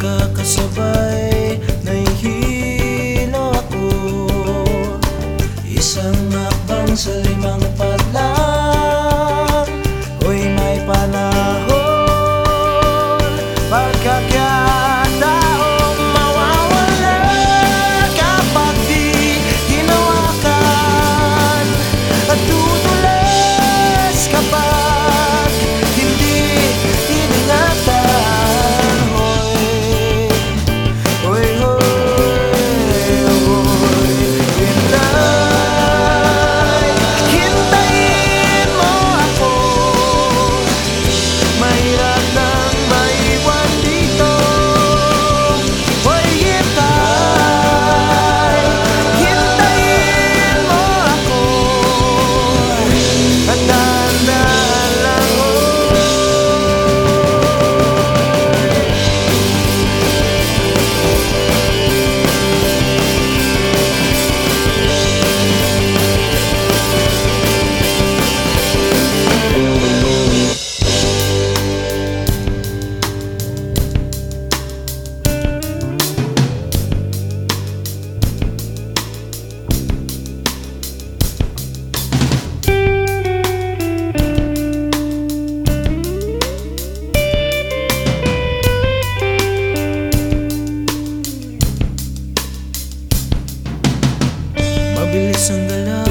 magkakasabay Nahihilo ako. Isang akbang sa limang pa loosen the love.